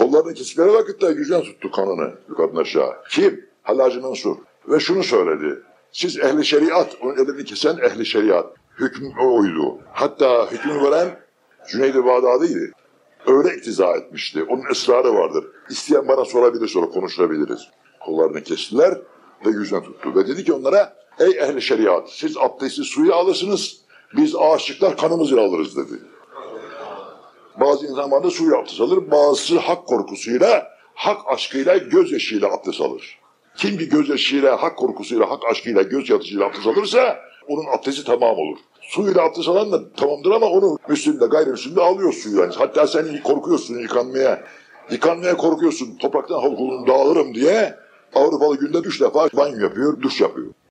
Kollarını kestikleri vakitte yüzden tuttu kanını yukarıdan aşağı. Kim? Hallacı Mansur. Ve şunu söyledi. Siz ehli şeriat, onun elini kesen ehli şeriat. Hüküm oydu. Hatta hükmü veren Cüneyd-i Bağdadi'ydi. Öyle iktiza etmişti. Onun esrarı vardır. İsteyen bana sorabilir sonra konuşabiliriz. Kollarını kestiler ve yüzden tuttu. Ve dedi ki onlara ey ehli şeriat siz abdesti suyu alırsınız biz aşıklar kanımızı alırız dedi. Bazı insanlar suyu abdest alır, bazısı hak korkusuyla, hak aşkıyla, gözyaşıyla abdest alır. Kim bir gözyaşıyla, hak korkusuyla, hak aşkıyla, gözyaşıyla abdest alırsa onun abdesti tamam olur. Suyla abdest alan da tamamdır ama onu Müslüm de gayrimüslim de alıyor suyu. Yani. Hatta sen korkuyorsun yıkanmaya. Yıkanmaya korkuyorsun. Topraktan havlumun dağılırım diye Avrupalı günde üç defa banyo yapıyor, duş yapıyor.